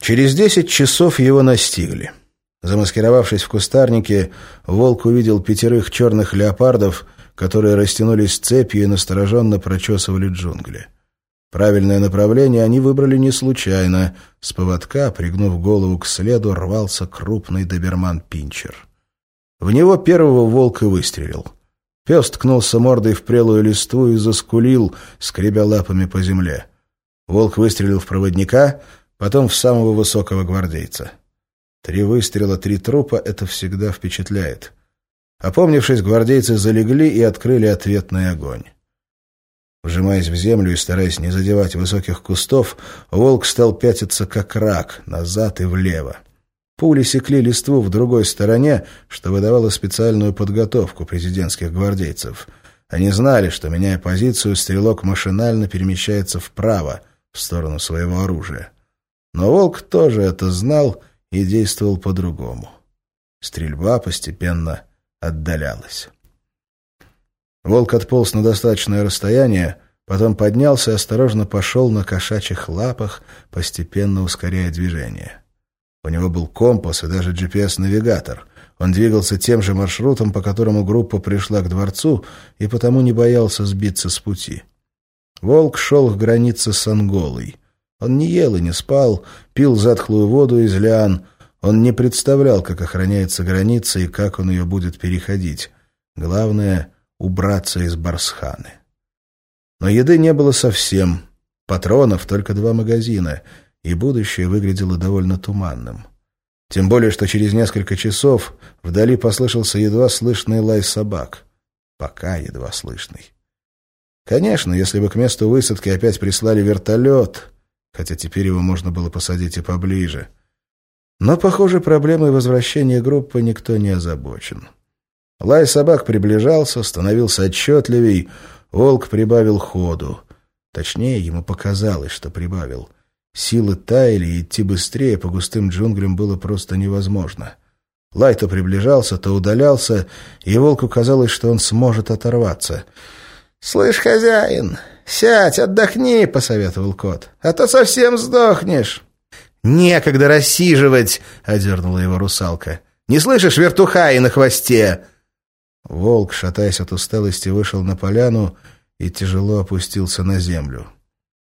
Через десять часов его настигли. Замаскировавшись в кустарнике, волк увидел пятерых черных леопардов, которые растянулись цепью и настороженно прочесывали джунгли. Правильное направление они выбрали не случайно. С поводка, пригнув голову к следу, рвался крупный доберман-пинчер. В него первого волк и выстрелил. Пес ткнулся мордой в прелую листву и заскулил, скребя лапами по земле. Волк выстрелил в проводника, потом в самого высокого гвардейца. Три выстрела, три трупа — это всегда впечатляет. Опомнившись, гвардейцы залегли и открыли ответный огонь. Вжимаясь в землю и стараясь не задевать высоких кустов, волк стал пятиться как рак, назад и влево. Пули секли листву в другой стороне, что выдавало специальную подготовку президентских гвардейцев. Они знали, что, меняя позицию, стрелок машинально перемещается вправо, в сторону своего оружия. Но волк тоже это знал и действовал по-другому. Стрельба постепенно отдалялась. Волк отполз на достаточное расстояние, потом поднялся и осторожно пошел на кошачьих лапах, постепенно ускоряя движение. У него был компас и даже GPS-навигатор. Он двигался тем же маршрутом, по которому группа пришла к дворцу, и потому не боялся сбиться с пути. Волк шел к границе с Анголой. Он не ел и не спал, пил затхлую воду из лиан. Он не представлял, как охраняется граница и как он ее будет переходить. Главное — убраться из Барсханы. Но еды не было совсем. Патронов только два магазина, и будущее выглядело довольно туманным. Тем более, что через несколько часов вдали послышался едва слышный лай собак. Пока едва слышный. Конечно, если бы к месту высадки опять прислали вертолет, хотя теперь его можно было посадить и поближе. Но, похоже, проблемой возвращения группы никто не озабочен. Лай собак приближался, становился отчетливей, волк прибавил ходу. Точнее, ему показалось, что прибавил. Силы таяли, и идти быстрее по густым джунглям было просто невозможно. Лай то приближался, то удалялся, и волку казалось, что он сможет оторваться — «Слышь, хозяин, сядь, отдохни», — посоветовал кот, — «а то совсем сдохнешь». «Некогда рассиживать», — одернула его русалка. «Не слышишь вертухаи на хвосте?» Волк, шатаясь от усталости, вышел на поляну и тяжело опустился на землю.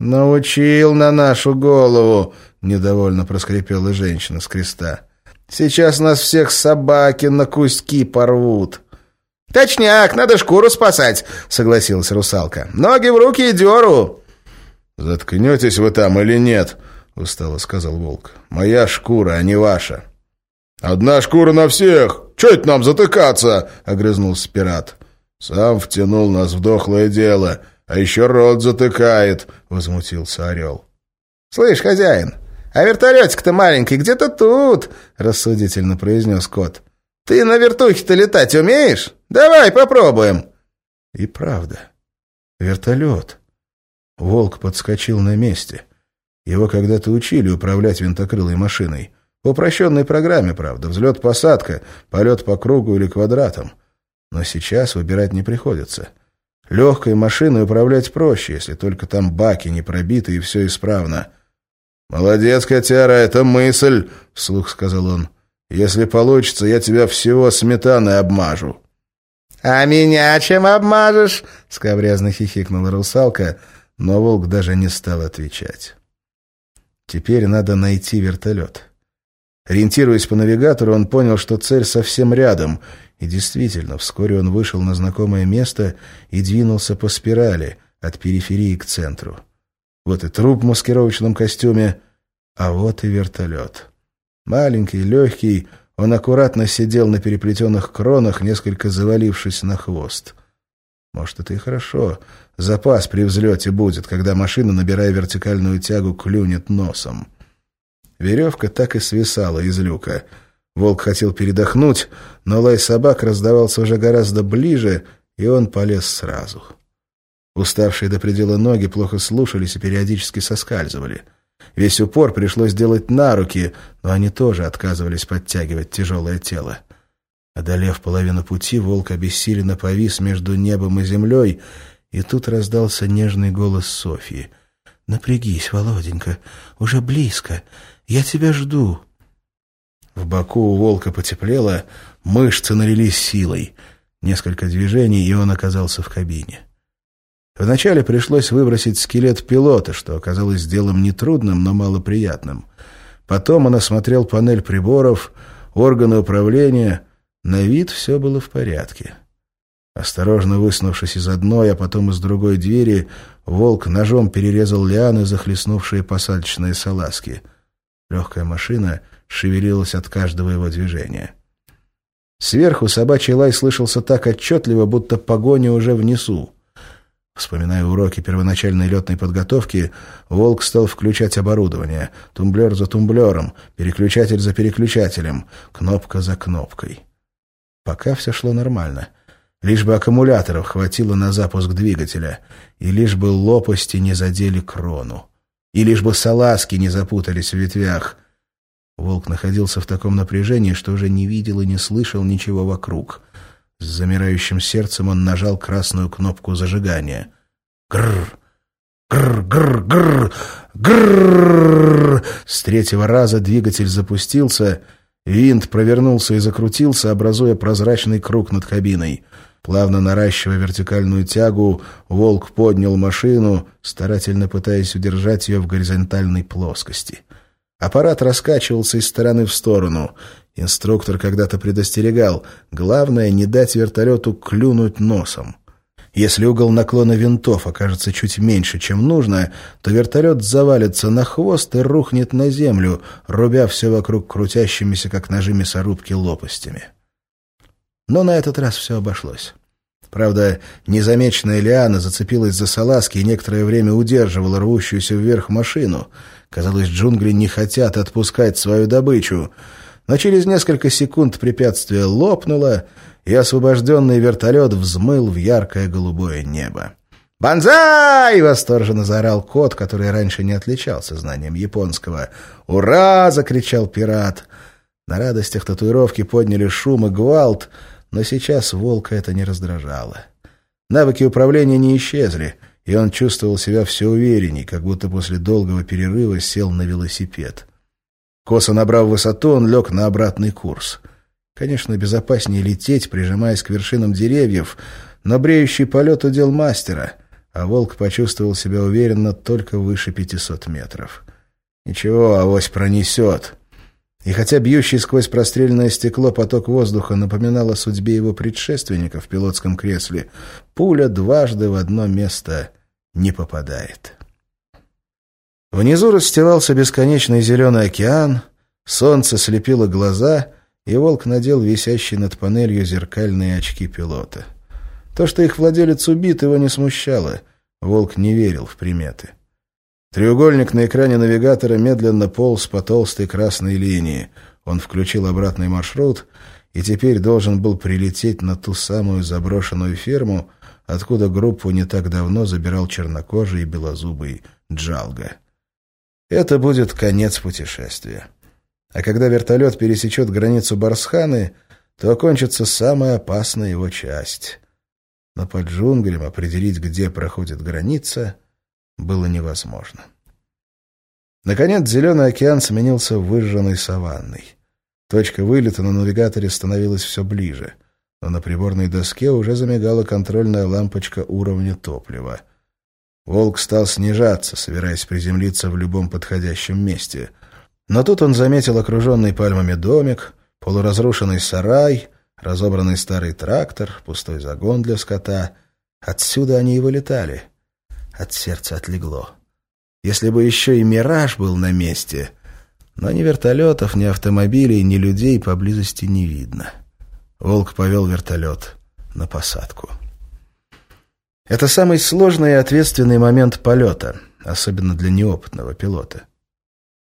«Научил на нашу голову!» — недовольно проскрипела женщина с креста. «Сейчас нас всех собаки на куски порвут!» «Точняк, надо шкуру спасать», — согласилась русалка. «Ноги в руки и деру». «Заткнетесь вы там или нет?» — устало сказал волк. «Моя шкура, а не ваша». «Одна шкура на всех! Че это нам затыкаться?» — огрызнулся пират. «Сам втянул нас в дохлое дело, а еще рот затыкает», — возмутился орел. «Слышь, хозяин, а вертолетик-то маленький где-то тут», — рассудительно произнес кот. «Ты на вертухе-то летать умеешь? Давай попробуем!» И правда. Вертолет. Волк подскочил на месте. Его когда-то учили управлять винтокрылой машиной. По упрощенной программе, правда. Взлет-посадка, полет по кругу или квадратам. Но сейчас выбирать не приходится. Легкой машиной управлять проще, если только там баки не пробиты и все исправно. «Молодец, котяра, это мысль!» — вслух сказал он. Если получится, я тебя всего сметаной обмажу». «А меня чем обмажешь?» — скобрязно хихикнула русалка, но волк даже не стал отвечать. «Теперь надо найти вертолет». Ориентируясь по навигатору, он понял, что цель совсем рядом, и действительно, вскоре он вышел на знакомое место и двинулся по спирали, от периферии к центру. Вот и труп в маскировочном костюме, а вот и вертолет. Маленький, легкий, он аккуратно сидел на переплетенных кронах, несколько завалившись на хвост. Может, это и хорошо. Запас при взлете будет, когда машина, набирая вертикальную тягу, клюнет носом. Веревка так и свисала из люка. Волк хотел передохнуть, но лай собак раздавался уже гораздо ближе, и он полез сразу. Уставшие до предела ноги плохо слушались и периодически соскальзывали — Весь упор пришлось делать на руки, но они тоже отказывались подтягивать тяжелое тело. Одолев половину пути, волк обессиленно повис между небом и землей, и тут раздался нежный голос Софьи. «Напрягись, Володенька, уже близко. Я тебя жду». В боку у волка потеплело, мышцы налились силой. Несколько движений, и он оказался в кабине. Вначале пришлось выбросить скелет пилота, что оказалось делом нетрудным, но малоприятным. Потом он осмотрел панель приборов, органы управления. На вид все было в порядке. Осторожно высунувшись из одной, а потом из другой двери, волк ножом перерезал лианы, захлестнувшие посадочные салазки. Легкая машина шевелилась от каждого его движения. Сверху собачий лай слышался так отчетливо, будто погоня уже внесу. Вспоминая уроки первоначальной летной подготовки, Волк стал включать оборудование, тумблер за тумблером, переключатель за переключателем, кнопка за кнопкой. Пока все шло нормально. Лишь бы аккумуляторов хватило на запуск двигателя, и лишь бы лопасти не задели крону, и лишь бы салазки не запутались в ветвях. Волк находился в таком напряжении, что уже не видел и не слышал ничего вокруг — с замирающим сердцем он нажал красную кнопку зажигания. Гррр! Гррр, гррр. С третьего раза двигатель запустился, винт провернулся и закрутился, образуя прозрачный круг над кабиной. Плавно наращивая вертикальную тягу, волк поднял машину, старательно пытаясь удержать ее в горизонтальной плоскости. Аппарат раскачивался из стороны в сторону. Инструктор когда-то предостерегал. Главное, не дать вертолету клюнуть носом. Если угол наклона винтов окажется чуть меньше, чем нужно, то вертолет завалится на хвост и рухнет на землю, рубя все вокруг крутящимися, как ножи мясорубки, лопастями. Но на этот раз все обошлось. Правда, незамеченная лиана зацепилась за салазки и некоторое время удерживала рвущуюся вверх машину. Казалось, джунгли не хотят отпускать свою добычу — но через несколько секунд препятствие лопнуло, и освобожденный вертолет взмыл в яркое голубое небо. «Бонзай!» — восторженно заорал кот, который раньше не отличался знанием японского. «Ура!» — закричал пират. На радостях татуировки подняли шум и гвалт, но сейчас волка это не раздражало. Навыки управления не исчезли, и он чувствовал себя все уверенней, как будто после долгого перерыва сел на велосипед. Косо набрав высоту, он лег на обратный курс. Конечно, безопаснее лететь, прижимаясь к вершинам деревьев, но бреющий полет удел мастера, а волк почувствовал себя уверенно только выше 500 метров. Ничего, авось пронесет. И хотя бьющий сквозь простреленное стекло поток воздуха напоминал о судьбе его предшественника в пилотском кресле, пуля дважды в одно место не попадает. Внизу расстилался бесконечный зеленый океан, солнце слепило глаза, и волк надел висящий над панелью зеркальные очки пилота. То, что их владелец убит, его не смущало. Волк не верил в приметы. Треугольник на экране навигатора медленно полз по толстой красной линии. Он включил обратный маршрут и теперь должен был прилететь на ту самую заброшенную ферму, откуда группу не так давно забирал чернокожий и белозубый Джалга. Это будет конец путешествия. А когда вертолет пересечет границу Барсханы, то окончится самая опасная его часть. Но под джунглем определить, где проходит граница, было невозможно. Наконец, Зеленый океан сменился выжженной саванной. Точка вылета на навигаторе становилась все ближе, но на приборной доске уже замигала контрольная лампочка уровня топлива — Волк стал снижаться, собираясь приземлиться в любом подходящем месте. Но тут он заметил окруженный пальмами домик, полуразрушенный сарай, разобранный старый трактор, пустой загон для скота. Отсюда они и вылетали. От сердца отлегло. Если бы еще и «Мираж» был на месте... Но ни вертолетов, ни автомобилей, ни людей поблизости не видно. Волк повел вертолет на посадку. Это самый сложный и ответственный момент полета, особенно для неопытного пилота.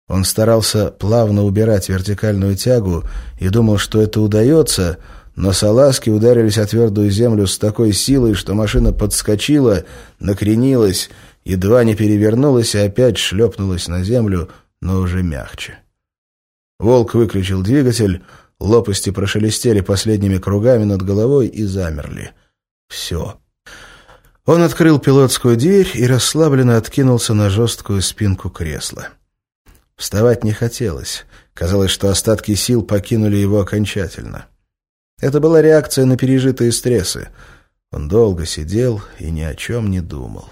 Он старался плавно убирать вертикальную тягу и думал, что это удается, но салазки ударились о твердую землю с такой силой, что машина подскочила, накренилась, едва не перевернулась и опять шлепнулась на землю, но уже мягче. Волк выключил двигатель, лопасти прошелестели последними кругами над головой и замерли. Все. Он открыл пилотскую дверь и расслабленно откинулся на жесткую спинку кресла. Вставать не хотелось. Казалось, что остатки сил покинули его окончательно. Это была реакция на пережитые стрессы. Он долго сидел и ни о чем не думал.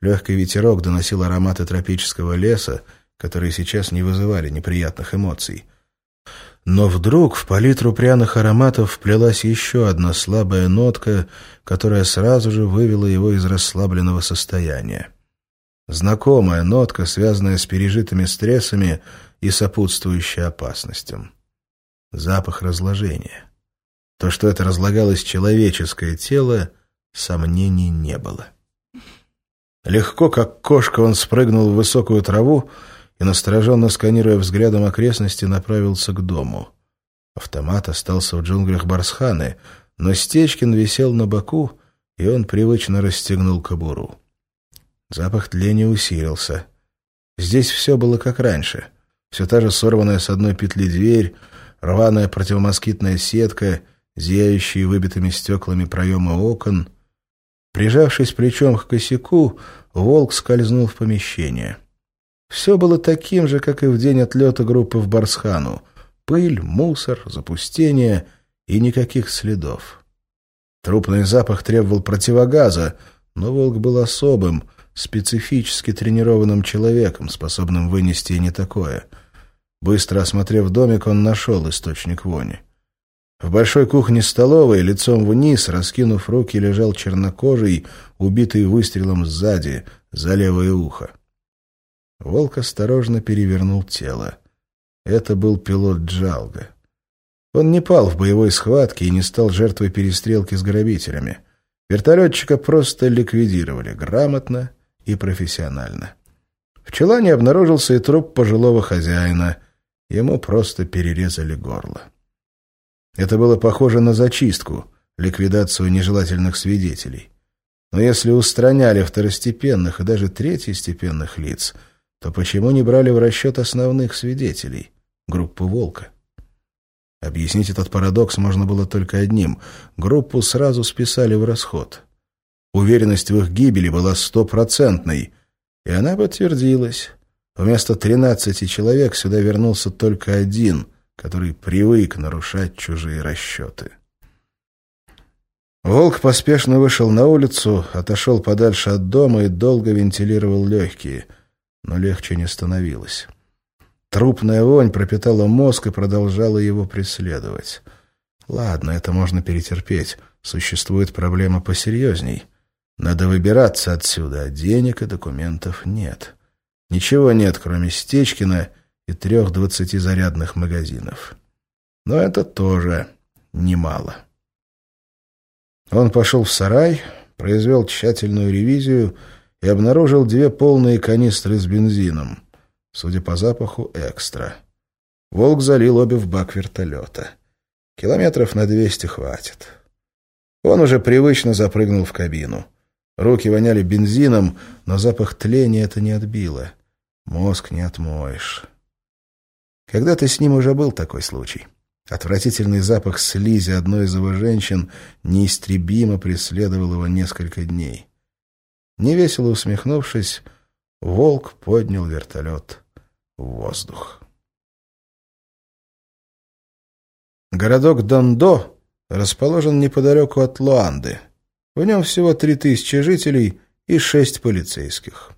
Легкий ветерок доносил ароматы тропического леса, которые сейчас не вызывали неприятных эмоций. Но вдруг в палитру пряных ароматов вплелась еще одна слабая нотка, которая сразу же вывела его из расслабленного состояния. Знакомая нотка, связанная с пережитыми стрессами и сопутствующая опасностям. Запах разложения. То, что это разлагалось человеческое тело, сомнений не было. Легко, как кошка, он спрыгнул в высокую траву и, настороженно сканируя взглядом окрестности, направился к дому. Автомат остался в джунглях Барсханы, но Стечкин висел на боку, и он привычно расстегнул кобуру. Запах тления усилился. Здесь все было как раньше. Все та же сорванная с одной петли дверь, рваная противомоскитная сетка, зияющие выбитыми стеклами проемы окон. Прижавшись плечом к косяку, волк скользнул в помещение. Все было таким же, как и в день отлета группы в Барсхану. Пыль, мусор, запустение и никаких следов. Трупный запах требовал противогаза, но волк был особым — специфически тренированным человеком, способным вынести и не такое. Быстро осмотрев домик, он нашел источник вони. В большой кухне-столовой, лицом вниз, раскинув руки, лежал чернокожий, убитый выстрелом сзади, за левое ухо. Волк осторожно перевернул тело. Это был пилот Джалга. Он не пал в боевой схватке и не стал жертвой перестрелки с грабителями. Вертолетчика просто ликвидировали грамотно и профессионально. В чулане обнаружился и труп пожилого хозяина. Ему просто перерезали горло. Это было похоже на зачистку, ликвидацию нежелательных свидетелей. Но если устраняли второстепенных и даже третьестепенных лиц, то почему не брали в расчет основных свидетелей, группу «Волка»? Объяснить этот парадокс можно было только одним. Группу сразу списали в расход. Уверенность в их гибели была стопроцентной, и она подтвердилась. Вместо тринадцати человек сюда вернулся только один, который привык нарушать чужие расчеты. Волк поспешно вышел на улицу, отошел подальше от дома и долго вентилировал легкие, но легче не становилось. Трупная вонь пропитала мозг и продолжала его преследовать. Ладно, это можно перетерпеть. Существует проблема посерьезней — надо выбираться отсюда, а денег и документов нет. Ничего нет, кроме Стечкина и трех двадцатизарядных магазинов. Но это тоже немало. Он пошел в сарай, произвел тщательную ревизию и обнаружил две полные канистры с бензином. Судя по запаху, экстра. Волк залил обе в бак вертолета. Километров на двести хватит. Он уже привычно запрыгнул в кабину. Руки воняли бензином, но запах тления это не отбило. Мозг не отмоешь. Когда-то с ним уже был такой случай. Отвратительный запах слизи одной из его женщин неистребимо преследовал его несколько дней. Невесело усмехнувшись, волк поднял вертолет в воздух. Городок Дондо расположен неподалеку от Луанды, в нем всего три тысячи жителей и шесть полицейских.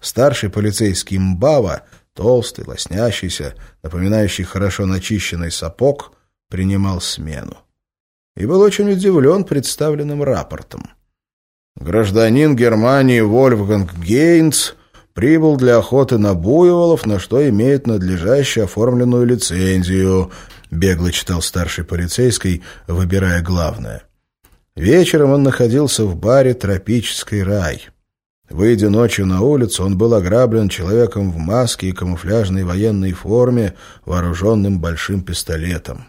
Старший полицейский Мбава, толстый, лоснящийся, напоминающий хорошо начищенный сапог, принимал смену. И был очень удивлен представленным рапортом. Гражданин Германии Вольфганг Гейнц прибыл для охоты на буйволов, на что имеет надлежащую оформленную лицензию, бегло читал старший полицейский, выбирая главное. Вечером он находился в баре «Тропический рай». Выйдя ночью на улицу, он был ограблен человеком в маске и камуфляжной военной форме, вооруженным большим пистолетом.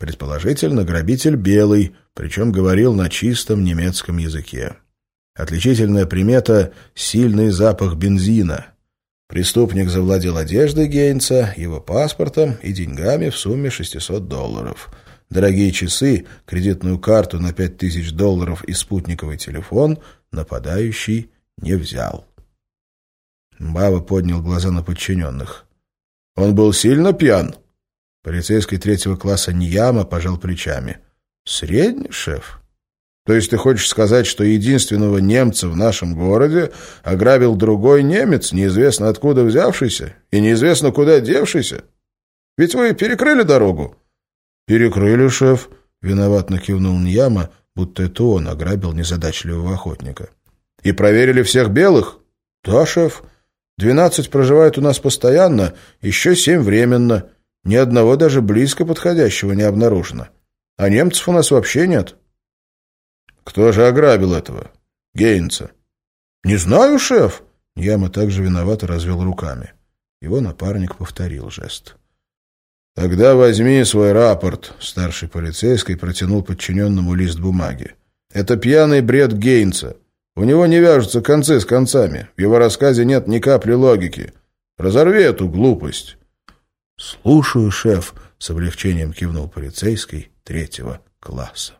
Предположительно, грабитель белый, причем говорил на чистом немецком языке. Отличительная примета — сильный запах бензина. Преступник завладел одеждой Гейнца, его паспортом и деньгами в сумме 600 долларов — Дорогие часы, кредитную карту на пять тысяч долларов и спутниковый телефон нападающий не взял. Баба поднял глаза на подчиненных. «Он был сильно пьян?» Полицейский третьего класса Ньяма пожал плечами. «Средний, шеф?» «То есть ты хочешь сказать, что единственного немца в нашем городе ограбил другой немец, неизвестно откуда взявшийся и неизвестно куда девшийся? Ведь вы перекрыли дорогу?» «Перекрыли, шеф», — виноватно кивнул Ньяма, будто это он ограбил незадачливого охотника. «И проверили всех белых?» «Да, шеф. Двенадцать проживают у нас постоянно, еще семь временно. Ни одного даже близко подходящего не обнаружено. А немцев у нас вообще нет. Кто же ограбил этого? Гейнца. Не знаю, шеф. Яма также виновато развел руками. Его напарник повторил жест. «Тогда возьми свой рапорт», — старший полицейский протянул подчиненному лист бумаги. «Это пьяный бред Гейнца. У него не вяжутся концы с концами. В его рассказе нет ни капли логики. Разорви эту глупость. — Слушаю, шеф, — с облегчением кивнул полицейский третьего класса.